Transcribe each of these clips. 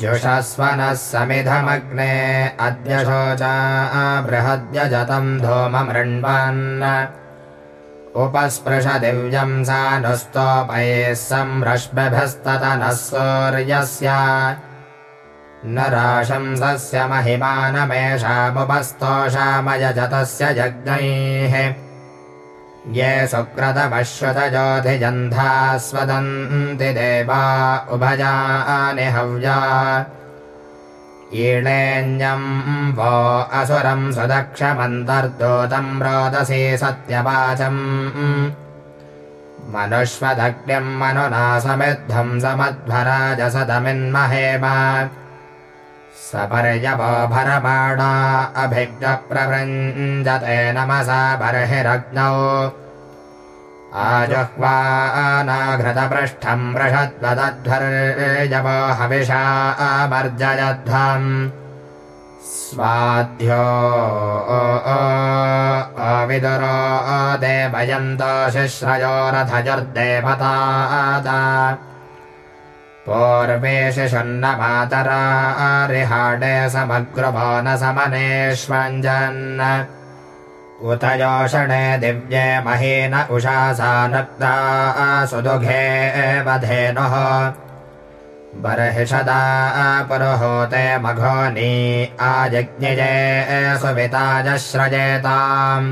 जुषस्वनः समिधमग्ने अद्य शोचा बृहद्यजतम् धूममृण्वन् उपस्पृश दिव्यम् सा नुस्तोपैः संरश्मिभिस्ततनः सूर्यस्य न राशंसस्य महिमानमेषामुपस्तोषामयजतस्य यज्ञैः ये सुक्रतपश्रुतज्योतिजन्धास्वदन्ति देवा उभयानि हव्या। ईळेऽन्यम् वो असुरम् सुदक्षमन्तर्दूतम् रोदसी सत्यवाचम् मनुष्वदग्निम् मनुनासमिद्धम् समध्वराजसदमिन्महेम सपर्यवो भरबाणा अभिज्ञप्रवृञ्जते नमसा बर्हिरग्नौ। आजुह्वानाघृतपृष्ठम् वृषद्वदध्वर्यवो हविषा अमर्जयध्वम् स्वाध्यो अविदुरो देवयन्तो शिश्रयो रथजुर्देवता पूर्वेशिषन्नमातरारिहाडे समग्रभो न समनेष्वञ्जन् उत योषणे दिव्ये महीन उषासा नक्ता सुदुघे वधेनुः। बर्हिषदा पुरुहूते मघोनी आजज्ञिजे सुविताजश्रजेताम्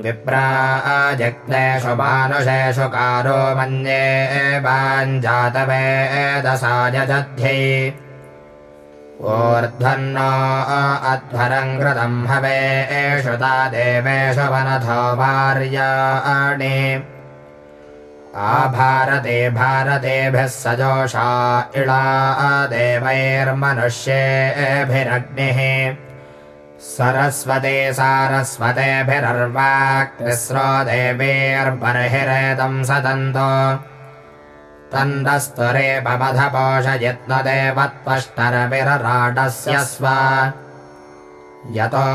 विप्राजग्नेषु मानुषेषु कारो मन्ये वाञ्जातवेदसायजध्ये ऊर्ध्वन्नो अध्वरम् कृतम् हवेषु ता देवेषु वनथो भार्याणि आभारते भारतेभिः सजोषा इळा देवैर्मनुष्येभिरग्निः सरस्वते सारस्वतेभिरर्वाक्तिस्रो देवीर्बर्हिरेदम् सदन्तो। तन्दस्तुरे बमधपोषयत्नदेवत्पष्टरविरराडस्य स्व। यतो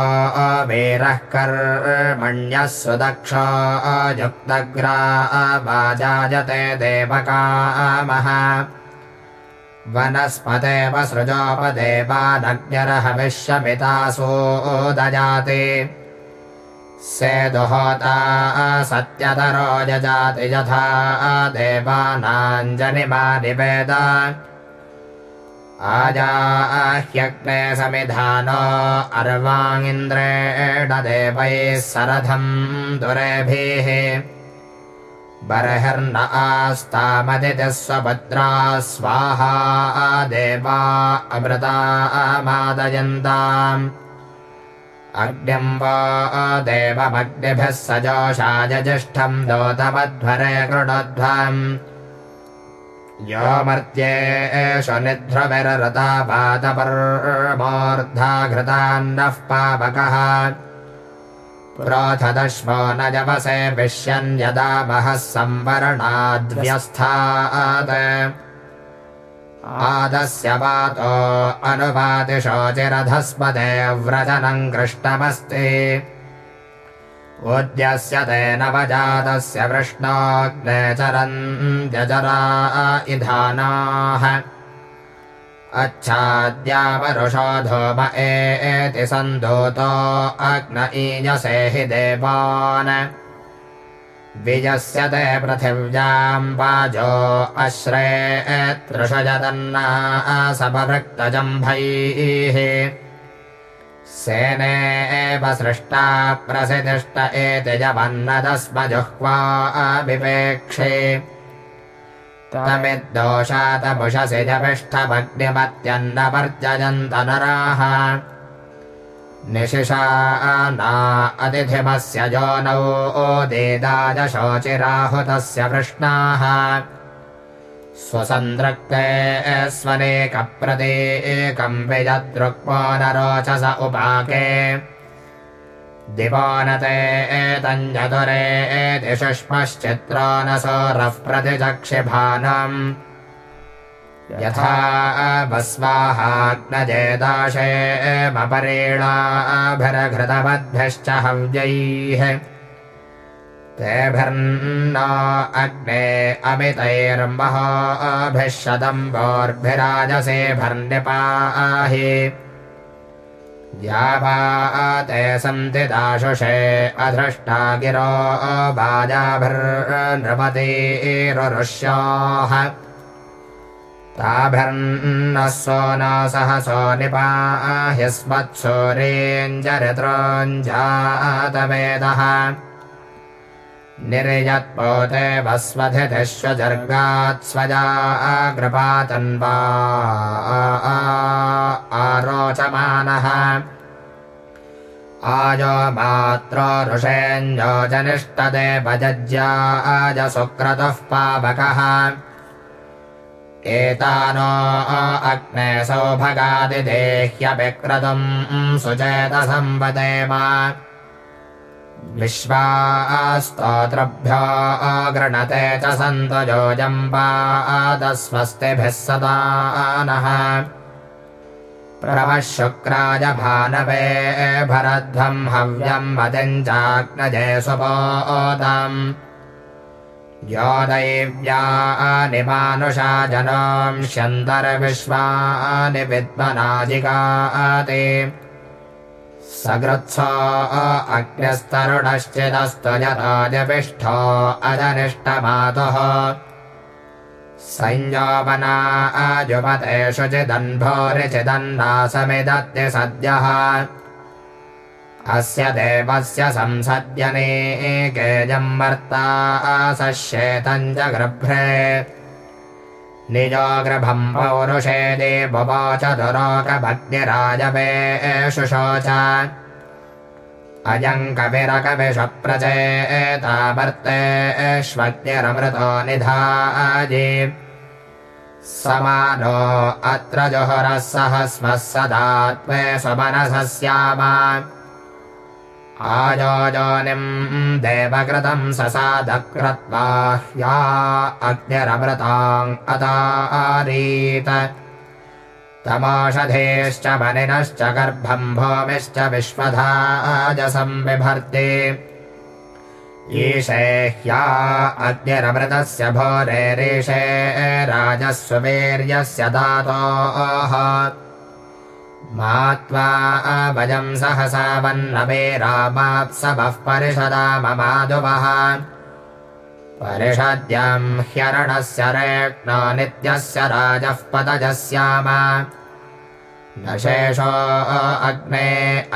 वीरः कर्मण्यः सुदक्षो युक्तग्रा वाजायते देवकामः वनस्पतेव सृजोपदेवानज्ञरहविश्वपितासोदजाति सेदुहोता सत्यतरो जजाति यथा देवानाञ्जनिमा निवेद। आजाह्यग्ने समिधानो अर्वाङ्गिन्द्रेण देवैः सरथम् दुरेभिः बर्हिर्न आस्तामदितिः स्वभद्रा स्वाहा देवा अमृतामादयन्ताम् अग्निम् वा देवमग्निभिः सजोषायजिष्ठम् दोतमध्वरे कृणध्वम्। यो मर्त्येषु निध्रुविरता पादपर्मोर्धा घृतान्नः पावकः पुरोधदश्मो न जवसे विश्यन् यदा महः संवरणाद्व्यस्थात्। आदस्य वातो अनुवातिशोचिरधस्पदे व्रजनम् कृष्टमस्ति उद्यस्य तेन वजातस्य वृष्णोऽग्ने चरन्त्यजरा इधानाः अच्छाद्यावरुषो धूम एति सन्दूतो अग्न ईयसे हि देवान्। विजस्य ते पृथिव्याम् वाजो अश्रेतृषजदन्ना सपभृक्तजम्भैः सेने एव सृष्टा प्रसिदिष्ट एति जवन्नदस्मजुह्वा अविवेक्षे तमिद्दोषातपुषसि जपिष्ठभग्निमत्यन्नपर्जयन्त नराः निशिषा ना अतिथिमस्य जोनौ ओदेदाजशोचिराहुतस्य वृष्णाः। स्वसन्दृक्ते स्वनेकप्रदेकम् विजदृक्पो न रोचस उपाके दिवानते एतञ्जतुरे एति सुष्मश्चित्रो न सोरः प्रतिचक्षिभानम् यथा भस्वाहाग्नजेदाशेमपरेणाभिरघृतवद्भ्यश्च हव्यैः। तेभिर्न अग्ने अमितैर्महोभिः शतम्बोर्भिराजसेभर्निपाहि द्यावा ते सन्ति दाशुषे अधृष्टा गिरो बाजाभिर्नृपतिरुष्याः ताभिर्नः सो न सहसो निपाह्यस्मत्सूरेञ्जरितृञ्जातवेदः निर्यत्पोते वस्वधितिष्वजर्गात् स्वजाग्रपातन्वा आरोचमानः। आयो मात्रो ऋषेञ्जो जनिष्टदे भजज्याज सुक्रतुः पावकः। एतानो अग्ने सौभगादिदेह्यभिक्रतुम् सुचेतसम्पदेम विश्वास्तोत्रभ्यो गृणते च सन्तु योजम्पादस्वस्तिभिः सदा नः। प्रभः शुक्राय भानवे भरध्वम् हव्यम् मतिम् चाग्नजे सुबोदम् यो दैव्यानि मानुषा जनोंष्यन्तर्विश्वानि विद्मनाजिगाति सकृत्सो अजनिष्टमातुः। संयोपना अजुपतेषु चिदन्भोरिचिदन्नासमिदत्ति सद्यः। अस्य देवस्य संसद्यनेकेजम् वर्ता सश्येतम् च गृभ्रे निजोग्रभम् पौरुषे देववाच दुरोकभग्निराजवे शुशोच अयम् कविरकविषप्रचेतावर्तेष्वग्निरमृतो निधाजि। समानो अत्र जुहुरः सह स्मः सदा त्वे स्वमनसः आयोजोनिम् देवकृतम् ससादकृत्वा ह्या अग्निरमृताम् अतारीत तमोषधेश्च मनिनश्च गर्भम् भूमिश्च विश्वधाजसम् बिभर्ति। ईशे ह्या अग्निरमृतस्य भोरेरीशे राजस्ववीर्यस्य मात्वा भजम् सहसा वन्नवे रामाप्सवः परिषदा ममाधुवः परिषद्यम् ह्यरणस्य रेक्नो नित्यस्य राजः पदजस्याम न शेषो अग्ने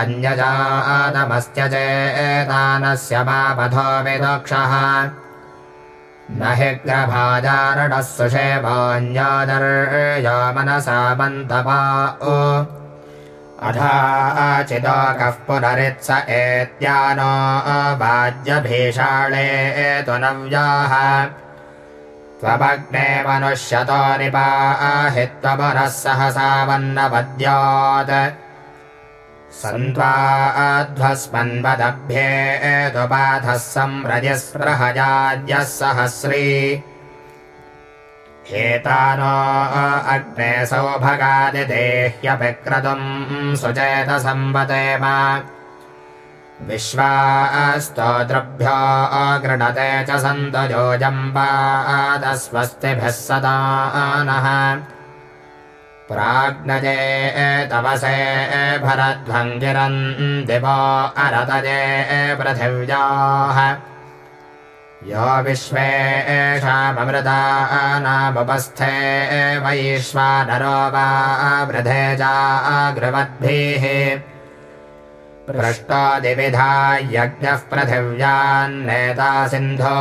अन्यजातमस्य चेतानस्य मापथो विदक्षः। न हि ग्रभाजारणः सुषेवान्यादर्यो मनसा मन्तपा अधाचिदोकः पुनरित्स एत्यानो वाज्यभीषाणे तु नव्याः त्वमग्ने मनुष्यतो निपाहि त्वपुनः सहसा वन्नपद्यात्। सन्त्वाध्वस्मन्वदभ्येतुपाथः संव्रजस्पृहजाद्यः सहस्री एतानो अग्ने सौभगादिदेह्यभिक्रतुम् सुचेतसम्पतेम विश्वास्तोतृभ्यो गृणते च सन्तु योजम्पादस्वस्तिभिः सदा नः। प्राग्नजे तपसे भरध्वङ्गिरन् दिवो अरतजे पृथिव्याः यो विश्वे एषाममृतानामुपस्थे वैश्वानरो वा वृधे जागृवद्भिः पृष्टादिविधा यज्ञः पृथिव्यान्नेता सिन्धो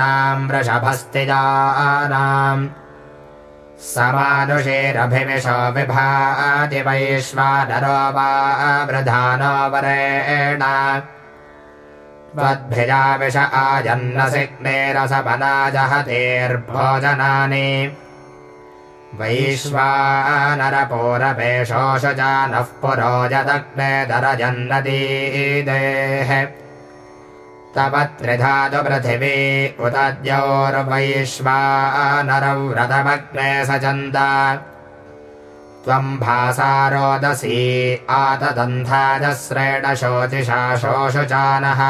नाम् वृषभस्तिजानाम् समानुषेरभिविशो विभाति वैश्वानरो वा वृधानो वरेण त्वद्भिजा विष आजन्नसिग्नेरसपनाजहतेर्भोजनानि वैश्वानरपोरपेशोषजानः पुरोजदग्ने दरजन्नदीदेः। तव त्रिधातु पृथिवी उतद्योर्वैश्वानरौ रथमग्ने सचन्द त्वम् भासारोदसी आतदन्धाजस्रेण शोचिषा शोषुचानः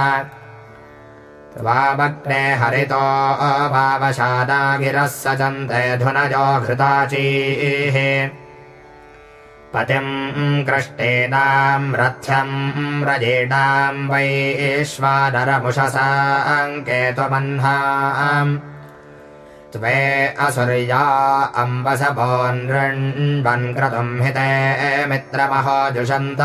त्वामग्ने हरितो अभावशादागिरः सजन्ते धुनजो घृताचीः। पतिम् कृष्टेनाम् रथ्यम् रजेणाम् वैश्वानरमुषसाङ्केतुमह्नाम् त्वे असुर्या अम्बसभोन्वन् क्रतुम् हिते मित्रमहो जुषन्त।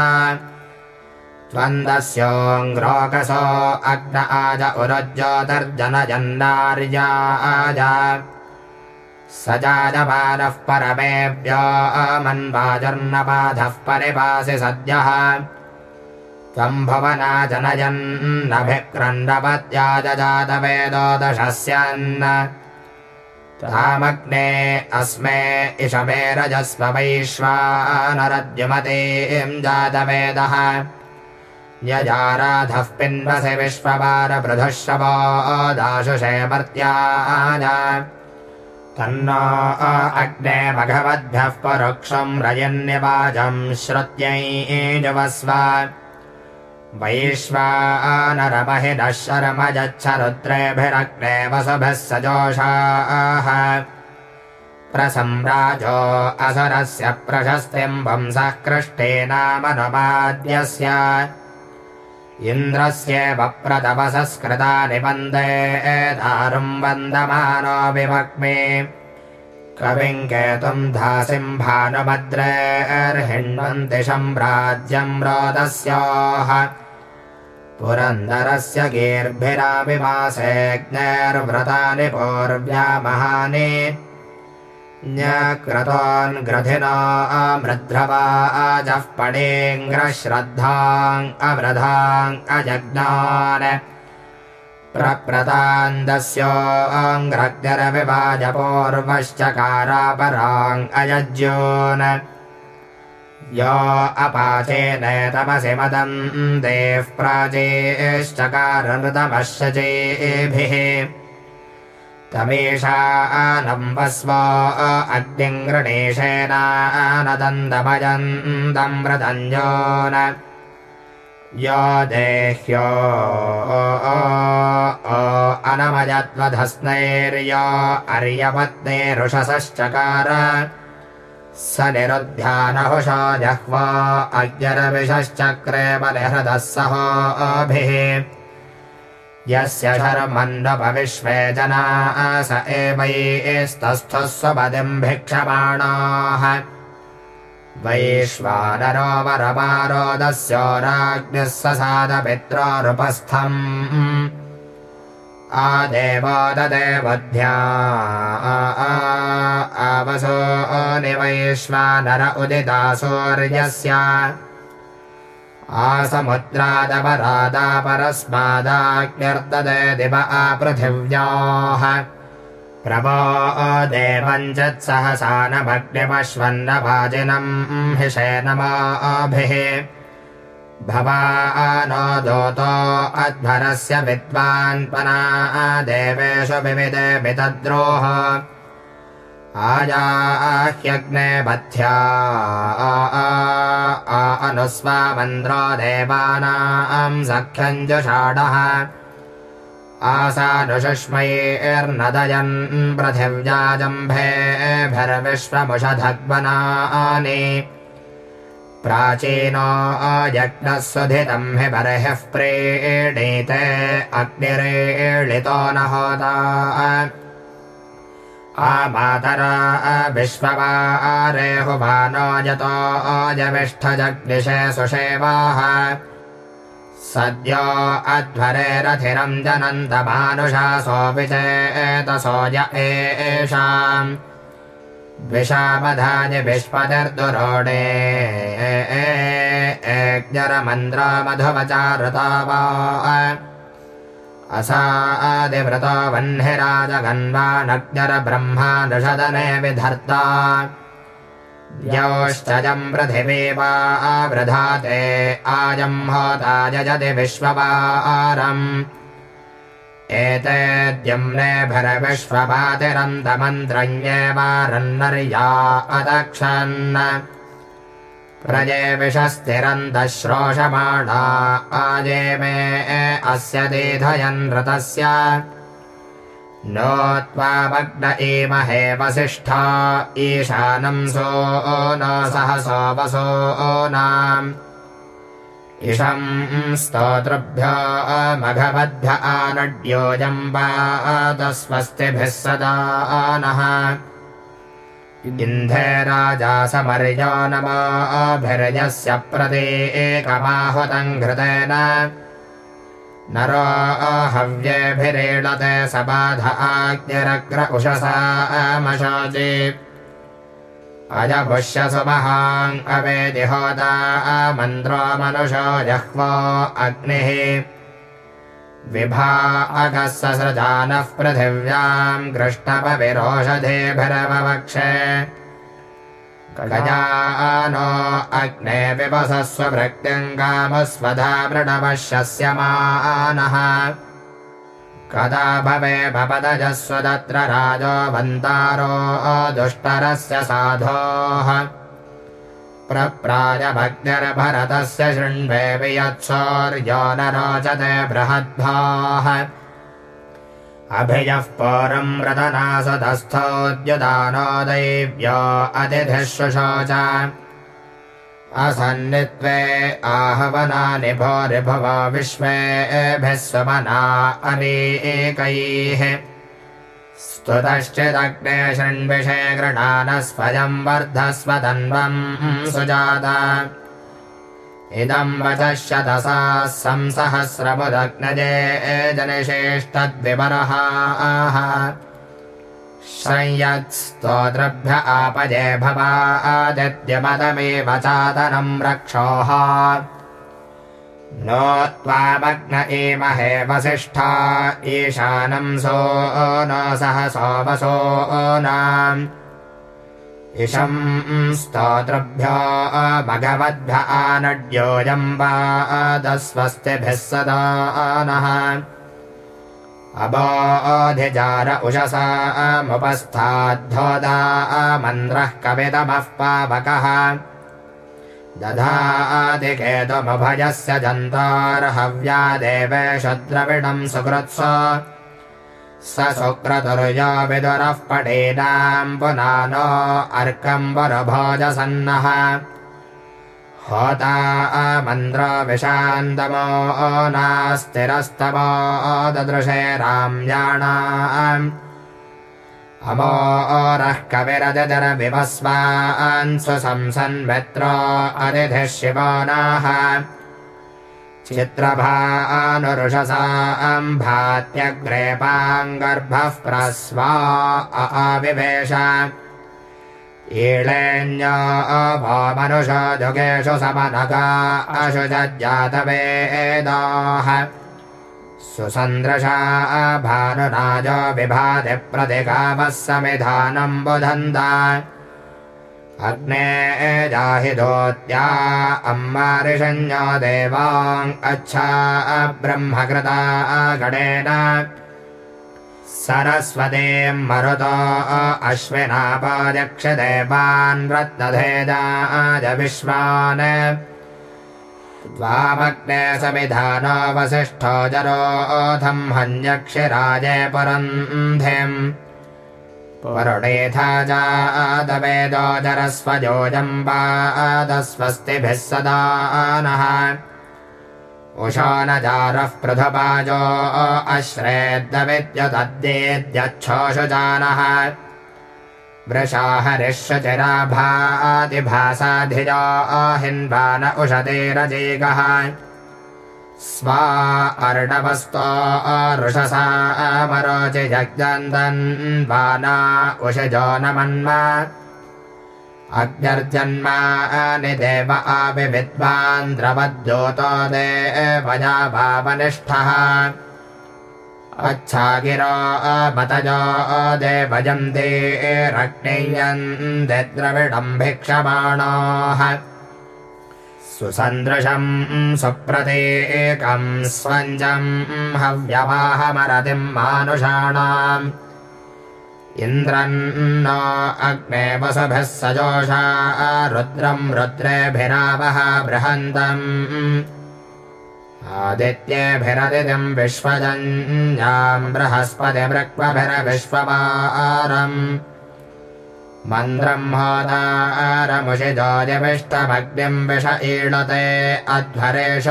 त्वन्दस्योऽङ्ग्रोकसो अग्न आज उरुज्योतिर्जनजन्नार्या आज स जायमानः परमेभ्यो मन्वाजर्नबाधः परिपासि सद्यः। त्वम् भुवना जनयन्नभिक्रन्दपत्याजजातवेदोदशस्यन् तामग्ने अस्मे इषमे रजस्व जातवेदः। यजाराधः पिन्वसि विश्ववारपृथुः शवो दाशुषे मर्त्याय तन्नो अग्ने भगवद्भ्यः परोक्षम् रयन्यवाजम् श्रुत्यै वैश्वानरमहिनः असरस्य प्रशस्तिम् वंसः कृष्टेनामनुमाद्यस्य इन्द्रस्येव प्रतपसस्कृता निबन्धे दारुम् वन्दमानो विभक्मे कविम् केतुम् धासिम् भानुभद्रेर्हिण्वन्ति सम्राज्यम् रोदस्योः पुरन्दरस्य गीर्भिराविवासेऽग्नेर्व्रतानि पूर्व्या महानि न्यक्रतोन्ग्रथिना अमृध्रवाजः पडेङ्ग्रश्रद्धाम् अवृधाम् अजज्ञान्। प्रप्रदान्दस्योऽङ्ग्रग्निरविभाजपूर्वश्चकारापराम् अयज्योन् यो अपाचेन मदम् देः प्राचेश्चकारनृतमश्चेभिः तमेषानम्बस्व अग्निङ्गृणेशेनानदन्दमयन्दम् व्रतञ्जोन यो देह्यो अनमयत्वधस्नैर्य अर्यपत्नेरुषसश्चकार स निरुध्यानहुषा जह्वा अज्ञरविषश्चक्रे बलिहृदः सहोभिः यस्य शर्मन्नपविश्वे जना स एवैस्तस्थः स्वपदिम् भिक्षमाणाः। वैश्वानरो वरमारोदस्यो राज्ञः ससादपित्रोरुपस्थम् आदेवो ददेवध्या आवसो निवैश्वानर उदितासूर्यस्य आसमुद्रादपरादापरस्मादाग्निर्ददे दिव आपृथिव्याः प्रभो देवञ्चत्सहसा न भग्निपश्वन्नभाजिनम् हिषेनमाभिः भवा नो दोतो अध्वरस्य विद्वान्पना देवेषु विविदे वितद्रोह। आयाह्यग्ने बध्या अनुस्वामन्द्रो देवानाम् सख्यञ्जुषाढः आसानुषुष्मैर्नदयन् पृथिव्याजम्भेभिर्विश्वमुषधग्वनानि प्राचीनो यज्ञः सुधितम् हि बर्हिः प्रीणीते अग्निरेळितो न होता आमातरा विश्ववारेहुमानो यतो अजविष्ठजग्निषे सुषेवाः। सद्यो अध्वरे रथिरम् जनन्तमानुषासोऽपि चेतसो य एषाम् द्विषामधानि विश्वनिर्दुरोणे मधुवचारुता वा असादिव्रतो वह्निराजगन्वानग्निरब्रह्मा नषदने विधर्ता द्यौश्चजम् पृथिवी वा आवृधाते आजम् होता यजति विश्ववारम् एतेद्यम्ने वारन्नर्या अदक्षन् प्रजे विषस्तिरन्तः श्रोषमाणा आजे मे अस्य दीधयन् रतस्य नो त्वामग्न इमहे वसिष्ठा ईशानं सो न सहसो वसो नाम् इषं स्तोतृभ्य मघवद्भ्य आनड्योजम्बादस्वस्तिभिः सदा नः। इन्धे राजा समर्यो नमाभिर्यस्य प्रतीकमाहुतं घृतेन। नरो हव्येभिरीळते सबाध आज्ञरग्र उषसामशोचि अजपुष्यसु महान् अवेदिहोदा मन्त्रो मनुषो जह्वो अग्निः। विभा अगः ससृजानः पृथिव्याम् कृष्णपविरोषधेभिरवक्षे गजानो अग्ने विवसस्व भृक्तिङ्गामस्वधा मृडवश्यस्यमानः कदा भवे भवदजस्वदत्र राजो वन्तारो दुष्टरस्य साधोः। प्रप्रायभग्निर्भरतस्य शृण्वे रोचते बृहद्भाः। अभिजः पौरम् रतनासदस्थोद्युदानो दैव्यो अतिथिः शुशोच असन्नित्वे आहवनानि भोरिभव विश्वेभिः स्वमना अनेकैः। स्तुतश्चिदग्ने शृण्विषे गृणानस्वयम् वर्धस्वदन्वम् सुजाता। इदम् वचः शतसा संसहस्रमुदग्नजे जनिषेष्टद्विवरः संयत्स्तोतृभ्य आपजे भवादित्यपदमेव चादनम् रक्षोः। नो त्वामग्न इमहे वसिष्ठा ईशानम् सो न सहसो वसो नाम् इषम् स्तोतृभ्यो भगवद्भ्य आनड्योजम्बादस्वस्तिभिः सदा नः अबोधिजार उषसामुपस्थाद्धोदा मन्द्रः कवितमः पावकः। दधादिकेतुमभयस्य जन्तार्हव्या देवेशद्रविणम् सुकृत्स। स सुक्रतुर्यो विदुरः पटेनाम् पुनानो अर्कम् वरभोजसन्नः होता मन्द्रो विशान्तमो नास्तिरस्तमो ददृशे राम्याणाम् अमोरः कविरजरविवस्वान् स्वसंसन्मित्रो अतिथिः शिवानाः चित्रभानुरुषसाम् भात्यग्रेपाङ्गर्भः प्रस्वा आविवेश ईळेऽन्यो मनुषो जुगेषु समनगा अशुजजातवेदाः सुसन्दृशा भानुनाजो विभाति प्रतिकामः समिधानम् बुधन्त। अग्ने जाहि दोत्या अम्मारिषञ्जो देवाङ् अच्छा ब्रह्मकृता गणेन सरस्वतीम् मरुतो अश्विनापादक्षदेवान् रत्नधेदाज विश्वान्। त्वामग्ने समिधानोऽवसिष्ठो जरोऽधम् हन्यक्षिराजे पुरन्धिम् वरुणेथा जातवेदो सदा नः उषो न जारः पृथुपाजो अश्रेद्दविद्युदद्येद्यच्छोषुजानः वृषा हरिष्यचिराभातिभासाधिजो हिन्वान उषतेरजेगः स्वा अर्णवस्तो ऋषसा अमरोचि जग्दन्दन्वाना उषजो न मन्मा अग्न्यर्जन्मानि देव आविविद्वान् द्रवद्योतो देवया भावनिष्ठः अच्छा गिरो मतजो देवजन्ते रग्नेयन्ते द्रविडम् भिक्षमाणाः सुसन्दृशम् सुप्रतीकम् स्वञ्जम् हव्यवाहमरतिम् मानुषाणाम् अग्ने वसुभिः सजोषा रुद्रम् रुद्रेभिरावः बृहन्तम्। आदित्येभिरदितिम् विश्वजन्याम् बृहस्पतिमृक्वभिरविश्ववारम् मन्द्रम् होदारमुषिजोजविष्टमग्निम् विष ईळते अध्वरेश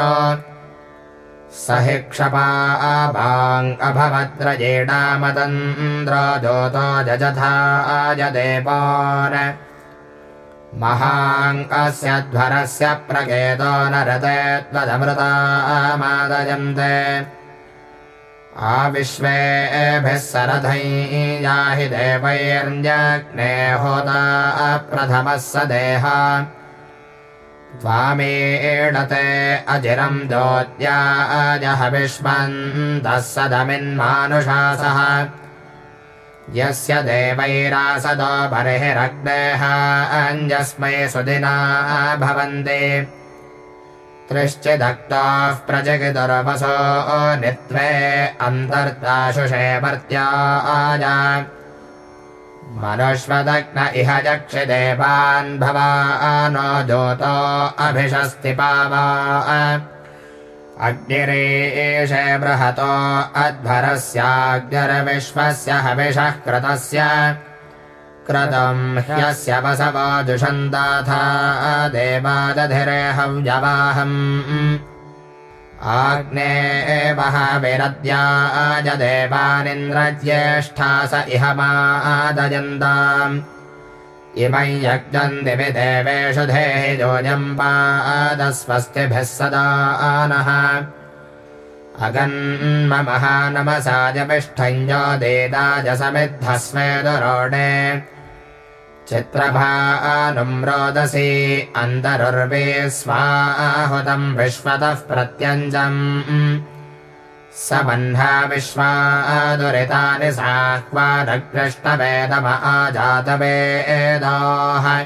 स हि क्षपाभाङ्गभवद्रजेडामदन्द्र ज्योतो जजथा अजदेवान् महाङ्कस्य ध्वरस्य प्रकेतो नरते त्वदमृतामादयन्ते। आविश्वेभिः सरथै याहि देवैर्यग्ने होता प्रथमः स देह त्वामेणते अजिरम् ज्योत्याजह विश्वन्तः सदमिन्मानुषासः यस्य बर्हिरग्नेः अञ्जस्मै सुदिना भवन्ति। त्रिश्चिदक्ताः प्रजगिदुर्वसो नित्वे अन्तर्दाशुषे मर्त्याय मनुष्वदग्न इह चक्षिदेवान् भवानो ज्योतो अभिषस्ति पावा अग्निरेशे बृहतो अध्वरस्याग्निर्विश्वस्य हविषः कृतस्य। क्रतम् ह्यस्य वसवो दुषन्दाथा देवादधिरे हव्यवाहम् आग्ने महाविरद्याज देवानिन्द्रज्येष्ठा स इह मादयन्ताम्। इमै यज्ञम् दिवि देवेषु धेजोऽयम् पादस्वस्तिभिः सदा नः। अगन्महानमसाजपिष्ठञ्जो देदाजसमिद्धस्मे दुरोणे चित्रभानुम् रोदसी। अन्तरुर्वे स्वाहुतम् विश्वतः प्रत्यञ्जम्। स बह्ना विश्वा दुरितानि साह्वानकृष्टवेदम आजातवेदाः।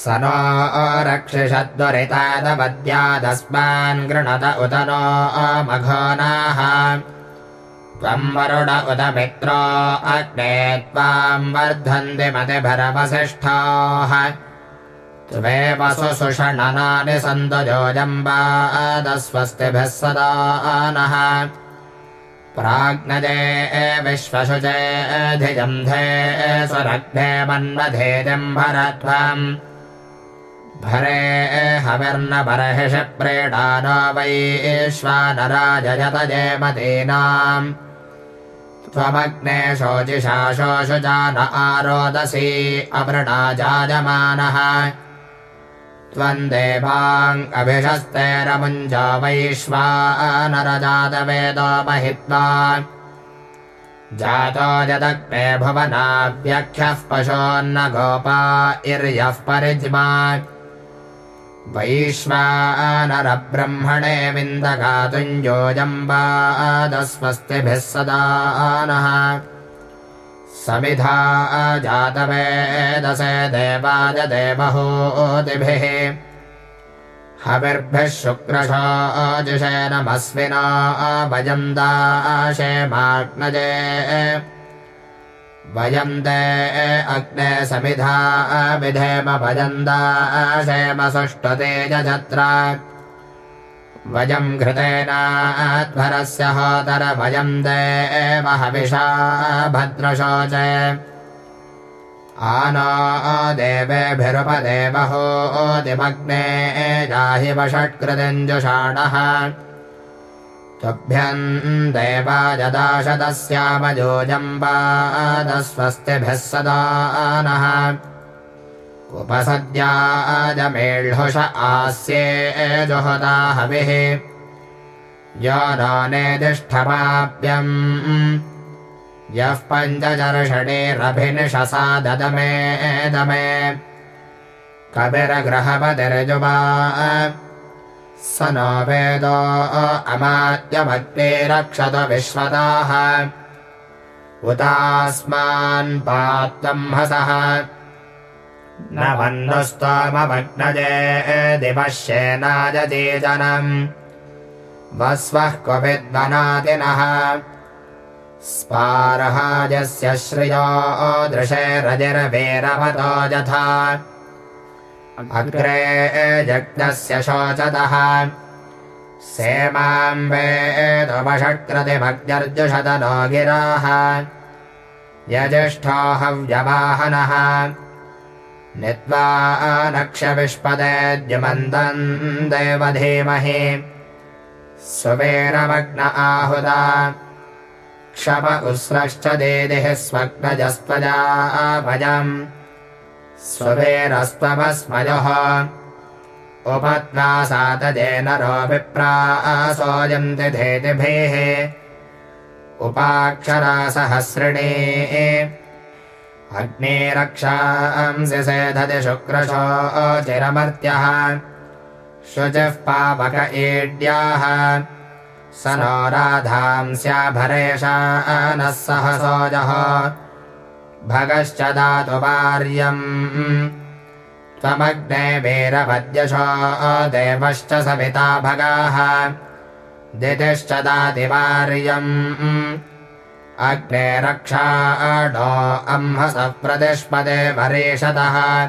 स नो रक्षिषद्वरितादपद्यादस्मान् गृणत उत नो अमघोनाः त्वम् वरुण उत मित्रो अग्ने त्वाम् वर्धन्ति मतिभरवसिष्ठाः त्वेव सुषणनानि सन्तु योजम्बादस्वस्तिभिः सदा नः। प्राज्ञजे विश्वशुचे धिजन्धे स्वरग्ने मन्मधेजम्भरध्वम् भरे हविर्नबर्हिषि प्रेडानो वैश्वानराजयत जयमतीनाम् त्वमग्ने शोचिषा शोषुजान आरोदसी अवृणा जायमानः त्वम् देवाङ्गभिषस्तेरमुञ्ज वैश्वानरजातवेदो महित्वा। जातो यदग्ने भुवनाव्यख्यः पशोन्न गोपा इर्यः परिज्मा वैश्वानरब्रह्मणे विन्दगातुञ्जोजम्बादस्वस्तिभिः सदा नः। समिधा जातवेदसे देवाय देवहोदिभिः हविर्भिः शुक्रशो जुषे नमस्विना वयम् दाशेमाग्नजे वयम् ते अग्ने समिधा विधेम भजम् दाशेम सुष्ठुतेजत्र वयम् घृतेनाध्वरस्य होतर वयम् देव हविषा भद्रशोच आनो देवेभिरुपदेवहोदिमग्ने जाहि वषट्कृतिञ्जुषाणः तुभ्यम् देवाजदाशतस्यामजोजम्बादस्वस्तिभिः सदा नः उपसद्याजमेळ्हुष आस्ये जुहुता हविः। यो नो नेदिष्ठमाप्यम् यः पञ्चजर्षणिरभिनिशसा ददमे दमे। कविरग्रहपतिर्जुवा स नो वेदो अमात्यमग्ने रक्षत पात्वम् हसः। न वह्नुस्त्वमग्नजे दिपश्येनायते जनम्। वस्वः क्वविद्वनातिनः स्पारहाजस्य श्रियो दृशे रजिर्वीरवतो यथा अग्रे जग्नस्य शोचतः। सेमाम् वेदुपषट्कृतिभग्र्जुषदनो गिराः यजिष्ठो हव्यवाहनः। नित्वा नक्षविष्पदेद्युमन्दम् देवधीमहि। सुवेरमग्न आहुदा क्षप उस्रश्च देदिः स्वग्नजस्त्वजाभजम् स्ववेरस्त्वमस्मजः उपत्नासातजे नरो विप्रासोऽयन्ति धेतिभिः। उपाक्षरा सहस्रिणी। अग्ने रक्षांसि सेधति शुक्रशो चिरमर्त्यः। शुचिः पावक एड्याः। स नो राधांस्याभरेशा नः सहसोजः भगश्च वार्यम् त्वमग्ने वीरपद्यशो देवश्च सविता भगाः। दितिश्च दातिवार्यम् अग्ने रक्षाडो अह्मस प्रतिष्पदे वरेशतः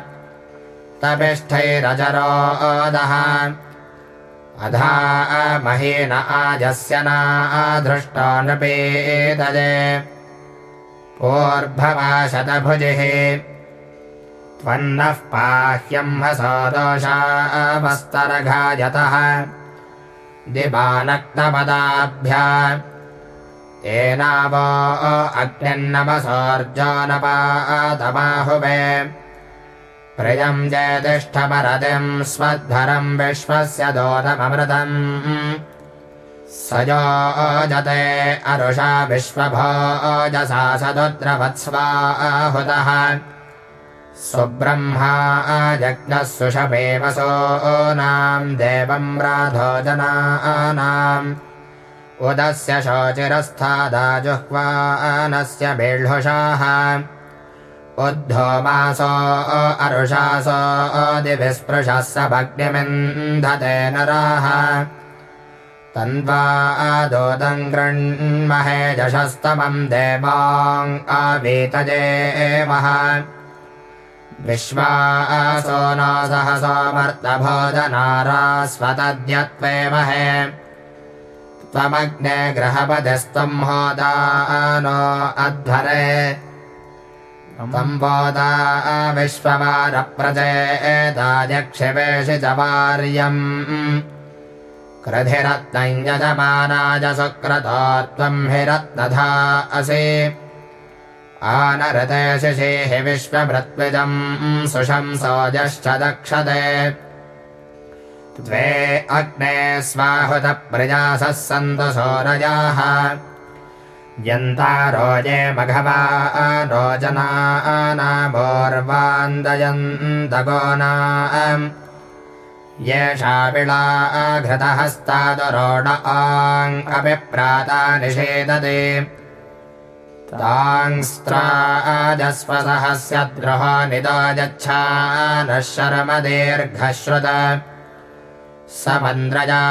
तपिष्ठैरजरोदः। अधा महीन आजस्य नाधृष्टो नृपेतजे पूर्भवा शतभुजिः त्वन्नः पाह्यम्हसो दोषावस्तरघायतः दिवानक्तपदाभ्या एनावो अग्निन्नवसोऽर्जोनपातबाहुवे प्रियम् जयतिष्ठपरतिम् स्वध्वरम् विश्वस्य दोतममृतम् स योजते अरुषा विश्वभोजसा सदुद्रवत्स्वाहुतः। सुब्रह्मा जज्ञः सुषपेवसो नाम् देवम् राधो जनानाम् उदस्य शोचिरस्थादाजुह्वानस्य बेळ्हुषाः उद्धोमासो अरुषासो दिविस्पृशः स भग्निमिन्धते नराः तन्वा दोदम् गृण्महे जशस्तमम् देवाङ् आवीतजेमः विश्वासो न सहसोमर्तभोजनारास्वतद्यत्वे महे त्वमग्ने ग्रहपतिस्त्वम् होदानो अध्वरे। त्वम् बोदा विश्ववारप्रजेदायक्षिवेशि च वार्यम् क्रधिरत्नम् यजमानाय सुक्रतो त्वम् हि रत्नधा असि। आनरते शिषेः विश्वभृत्विजम् सुशंसोजश्च दक्षते द्वे अग्ने स्वाहुतप्रजासः सन्तु सोरजाः। यन्तारोजे मघवा नो जनानामोर्वान्दयन्तगोनाम् येषा विळाघृतहस्तादरोड आङ् अपि प्राता निषेदते। तांस्त्राजस्वसहस्य द्रोह निदाजच्छा नः शर्मदीर्घश्रुत समन्द्रजा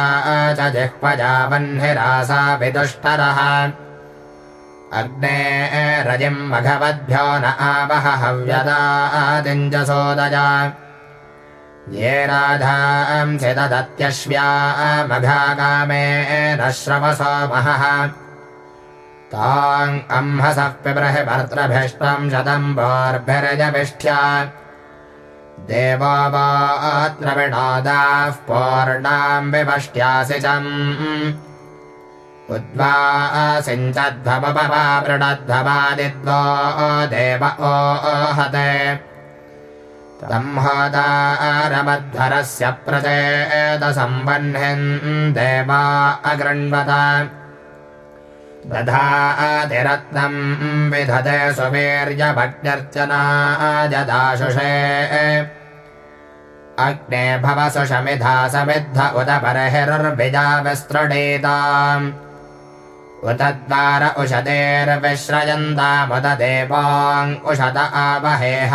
च जिह्वजा वह्निरासा विदुष्टरः। अग्ने रजिम् मघवद्भ्यो न आवह हव्यदादिञ्जसोदजा ये राधांसि तदत्यश्व्या मघागामे न श्रवसो महः। ताम् अह्मसः पिबृहि भर्तृभिष्टम् शतम् बोर्भिरजभिष्ठ्या देवो वात्र विणोदाः पूर्णाम् विपष्ट्यासि चम्। उद्वासिञ्चद्भवपवा वृणध्ववादिद्वो देव ओहते तम्होदारमध्वरस्य प्रचेदसम्बह्निम् देवा अगृण्वत दधातिरत्नम् विधते सुवीर्यभग्न्यर्चनाजदाशुषे अग्ने भव सुषमिधा समिद्ध उत परहिर्विजाविस्तृणीताम् उत द्वार उषतेर्विश्रयन्तामुद देवाङ् उषत आवहेह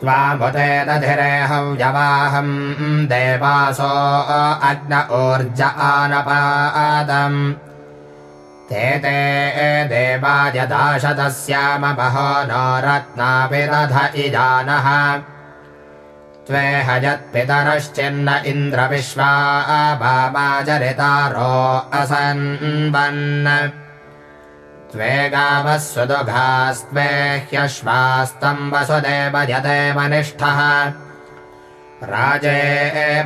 त्वामुते दधिरे हव्यवाहम् देवासो अग्न ऊर्ज आनपादम्। ते ते देवायदाशतस्यामबहो नो रत्नाभिरथ इजानः। त्वे हजत्पितरश्चिन्न इन्द्रविश्वा भामाचरितारो असन्वन् त्वे गावः सुदुघास्त्वे ह्यश्वास्तम् वसुदेव यदेवनिष्ठः राजे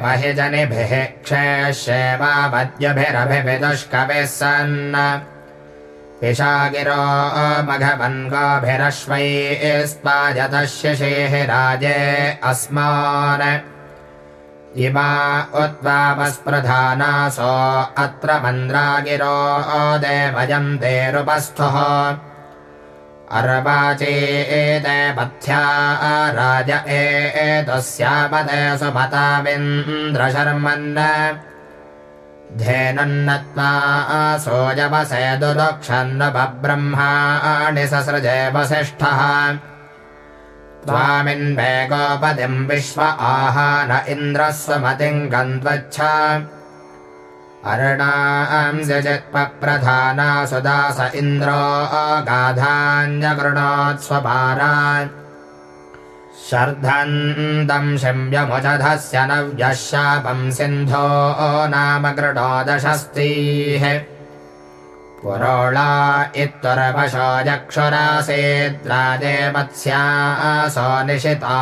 महि जनिभिः क्षेष्येवावद्यभिरभिविदुष्कविः सन् पिशागिरो मघवन्गाभिरश्वैस्पायतः शिशेः राजे अस्मान् इमा उत्वावस्प्रधानासो अत्र मन्द्रागिरो देवयम् देरुपस्थुः अर्वाचे एते पथ्या राज एतस्यापदे सुमताविन्द्रशर्मन् धेनुन्नत्वा सोजवसे दुदक्षन्नपब्रह्माणि ससृजे वसिष्ठः गोपतिम् विश्व आहान इन्द्रस्वमतिम् गन्त्वच्छ अर्णांस्यजित्पप्रधाना सुदास इन्द्रो अगाधान्यगृणोत्स्वपारा शर्धन्तम् शम्यमुचधस्य नव्यः शापम् सिन्धो नाम गृणोदशस्तीः पुरोळा इत्तुरपशो यक्षुरासेद्रादेवत्स्यासो निशिता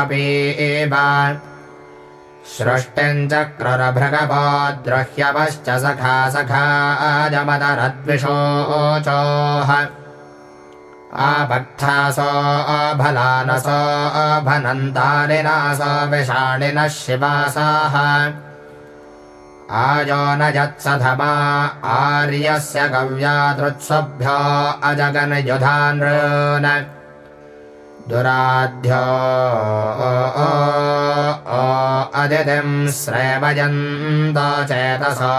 अपि एव। सृष्टिम् चक्ररभृगवोद्रुह्यवश्च सखा सखाजमदरद्विषोचोः आपक्थासो अभलानसो अभनन्तानिनासो विषाणिनः शिवासाः आयो न यत्सधमा। आर्यस्य गव्यादृत्सभ्यो अजगनयुधानृन्। दुराध्यो अदितिम् श्रेवयन्तो चेतसो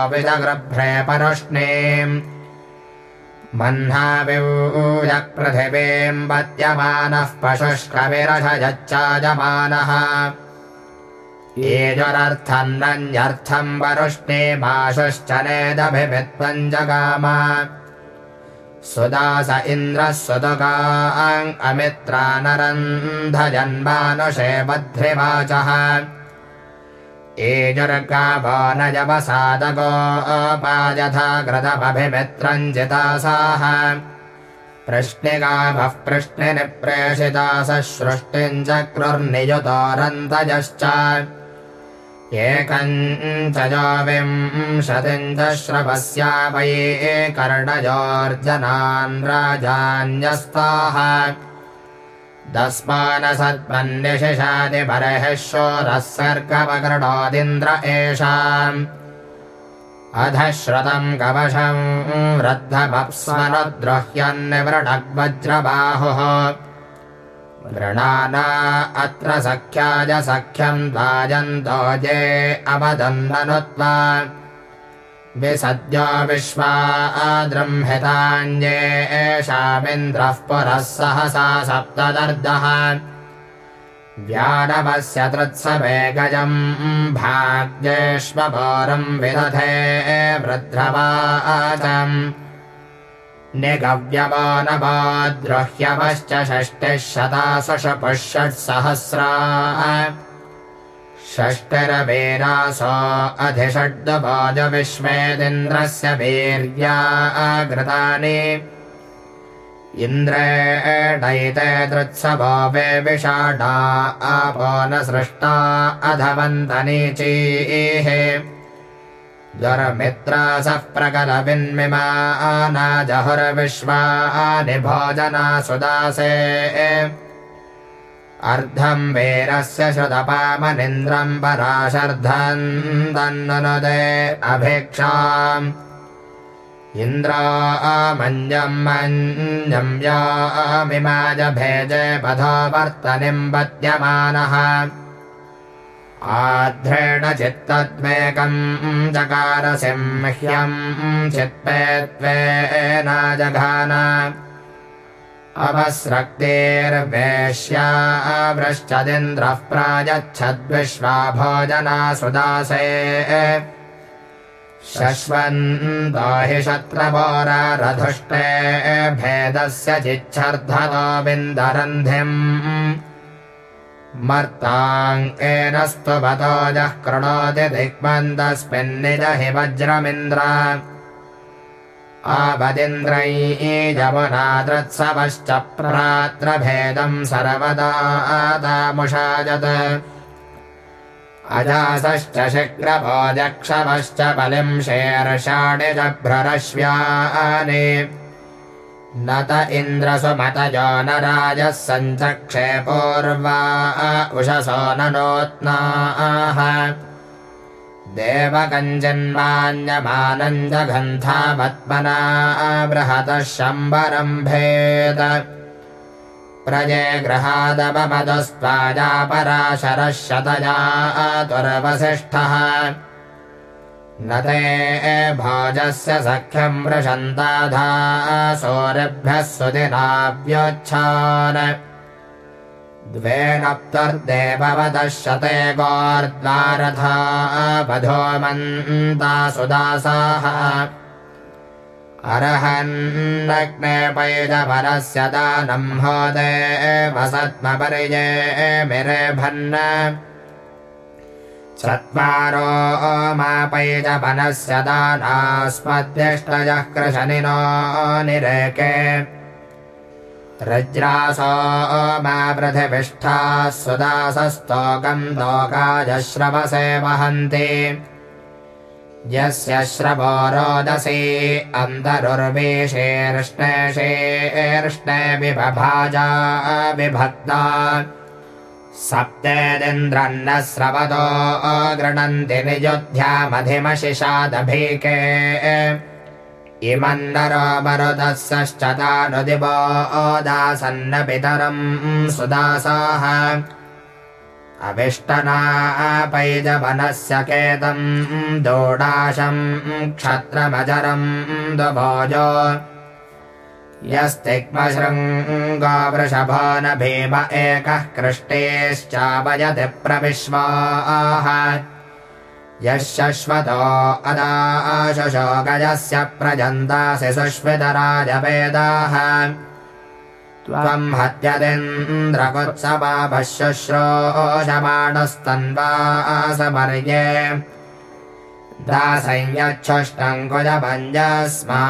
मह्नाविऊयपृथिवीम् पत्यमानः पशुष्कविरषयच्चाजमानः येजुरर्थम् नन्यर्थम् वरुष्णीमाशुश्च नेदभिभित्वम् जगाम सुदास इन्द्रः सुदुगाङ् अमित्रा नरन्धजन्मानुषे बध्रिवाचः जवसादगो अपायथा प्रश्निनि प्रेषितासः सृष्टिम् चक्रुर्नियुतोरन्तजश्च श्रवस्या वै कर्णयोर्जनान् राजान्यस्ताः। दस्मानसत्मन्निशिषादिपरः शोरः सर्गमकृणोदिन्द्र एषाम्। अधः श्रुतम् कवशम् वृद्धमप्स्वनुद्रुह्यन्निवृढग्वज्रबाहुः वृणाना अत्र सख्याय सख्यम् द्वाजन्तो ये अवदन्वनुत्वा विसद्यो विश्वा दृंहितान्ये एषामिन्द्रः पुरः सहसा सप्तदर्दः। व्यानवस्य तृत्सवे गजम् भाग्येष्वपौरम् विदधे वृद्ध्रवाचम् निगव्यवानवाद्रुह्यवश्च षष्टिः शतासुषपुः षट्सहस्रा षष्टिरवीरासो अधिषड्वाजविश्वेदिन्द्रस्य वीर्याघृतानि इन्द्रेणैते दृत्सवो वे विषाढा आपो न सृष्टा अधवन्तनीचीः दुर्मित्रासः प्रकलविन्मिमानाजहुर्विश्वानि भोजना सुदासे अर्धम् वीरस्य श्रुतपामनिन्द्रम् पराशर्धम् तन्नुनुदे अभिक्षाम्। इन्द्रामञ्जम् मञ्जम् यामिमाजभेजे पथो वर्तनिम् पद्यमानः आध्रेण चित्तत्वेकम् चकारसिंह्यम् चित्ते त्वेनाजघान अपस्रक्तेर्वेश्या वृश्चदिन्द्रः प्रायच्छद्विश्वा भोजना सुदासे शश्वन्तो हि शत्रपोररधुष्टे भेदस्य चिच्छर्धतो बिन्दरन्धिम् मर्ताङ्केनस्तु वतोजः कृणोति दिग्मन्दस्मिन्निज हि प्रात्रभेदम् सर्वदामुषाजत् अजासश्च शिग्रभोजक्षवश्च बलिम् शेर्षाणि जभ्ररश्व्यानि न त इन्द्रसुमतयो न राजः सञ्चक्षे पूर्वा उषसो नोत्नाः देवकञ्जन्मान्यमानम् जघन्थावत्मना बृहतः शम्बरम्भेद प्रजे गृहादपमदस्त्वाजापराशरः शतजा तुरवसिष्ठः न ते भोजस्य सख्यम् वृषन्ताधा सौरभ्यः सुदिनाव्योच्छान् द्वे नप्तर्देववतः शते गोर्द्वारथा वधोमन्ता सुदासाः। अर्हन्नग्ने पैजपरस्य दानम् होदे वसत्मपरिजे मिरेभन्न चत्वारो मापैजपनस्य दानास्मद्यष्टयः कृशनिनो निरेके। रज्रासो मा पृथिविष्ठाः सुदासस्तोकम् लोकाजश्रवसे वहन्ति। यस्य श्रवो रोदसी अन्तरुर्वेशेर्ष्णेशेर्ष्णे विभभाजा विभक्ता सप्तेदिन्द्रन्न स्रवतो गृणन्ति निजुध्यामधिमशिषादभीके इमन्नरो मरुदस्सश्च तानुदिवो दासन्न पितरम् सुदासाः अविष्टनापैजवनस्य केतम् दोडाशम् क्षत्रमजरम् दुभोजो यस्तिग्मशृङ्गवृषभो न भीम एकः कृष्टेश्चावयति प्रविश्वाः। यः शश्वतो अदाशुषो गजस्य प्रजन्तासि सुष्मितराजवेदाः त्वम् हत्यदिन्द्रकुत्सवाभः शुश्रोषमाणस्तन्वासपर्ये दासंयच्छुष्टङ्कुजभञ्जस्मा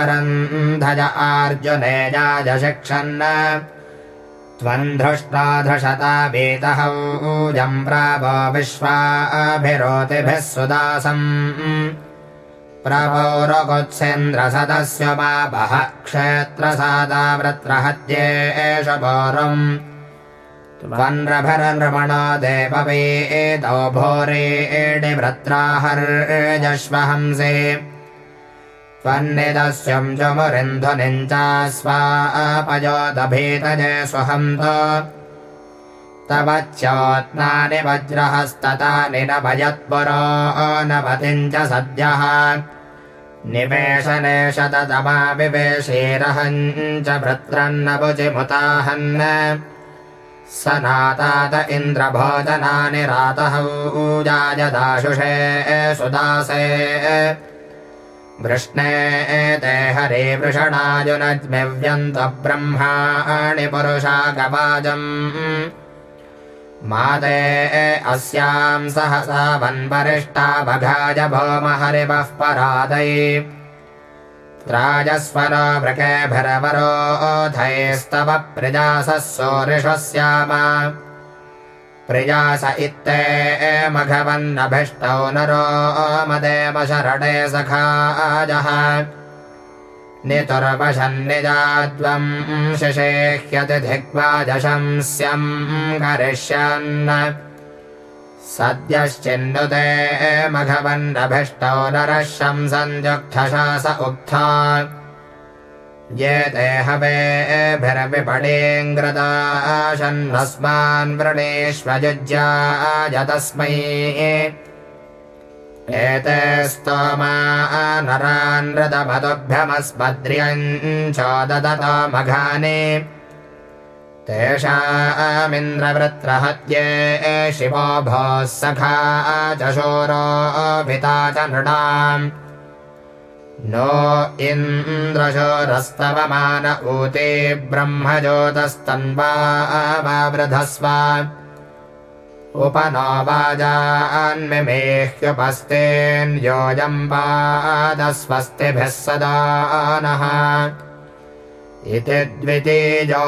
अरन्धज आर्जुनेजाजशिक्षन् त्वम् धृष्टा धृषता वीतहौजम् प्रावो विश्वाभिरोतिभिः सुदासम्। प्रभोरगुत्सेन्द्रसदस्य मा वः क्षेत्रसादावृत्रहत्येष पौरम् त्वन्रभरनृमणो देववेदो भोरेडिवृत्राहर्जश्वहंसे त्वन्निदस्यम् चमुरिन्धुनिम् च स्वापयोदभीतजे स्वहन्त तव चोत्नानि वज्रहस्ततानि न भयत्पुरो नवतिम् च सद्यः। निवेशने शततमाविवेशीरहम् च भृत्रन्नभुजिमुताहन् स नातात इन्द्रभोजनानि रातहौजायदाशुषे सुदासे। वृष्णे ते हरे वृषणाजुनज्मिव्यन्तब्रह्माणि पुरुषा गवाजम्। माते अस्याम् सहसा वन्वरिष्टा बघाज भौमहरिवः परादै त्राजस्वनो वृकेभिरवरोधैस्तव प्रजासः सोरिषस्याम प्रजास इत्ते मघवन्नभिष्टौ नरो मदेव शरणे सखाजः नितुर्वशन्निजाद्वम् शिषेह्यति धिग्वाजशंस्यम् करिष्यन् सद्यश्चिन्नुते मघवन्नभिष्टो नरः शंसन्त्युक्थशास उक्था ये ते हवेभिरविपणेऽङ्ग्रदाशन्नस्मान् वृणेष्वजुज्याय तस्मै एते स्तोमा नरान् ददत मघानि तेषामिन्द्रवृत्रहत्ये शिवो भोः सखा च नृणाम्। नो इन्द्रशोरस्तवमान ऊते ब्रह्मज्योतस्तन्वावृधस्व उपनो वाजान्मिमेह्युपस्तेन्योजम्बादस्वस्तिभिः सदा नः इति द्वितीयोऽध्यायः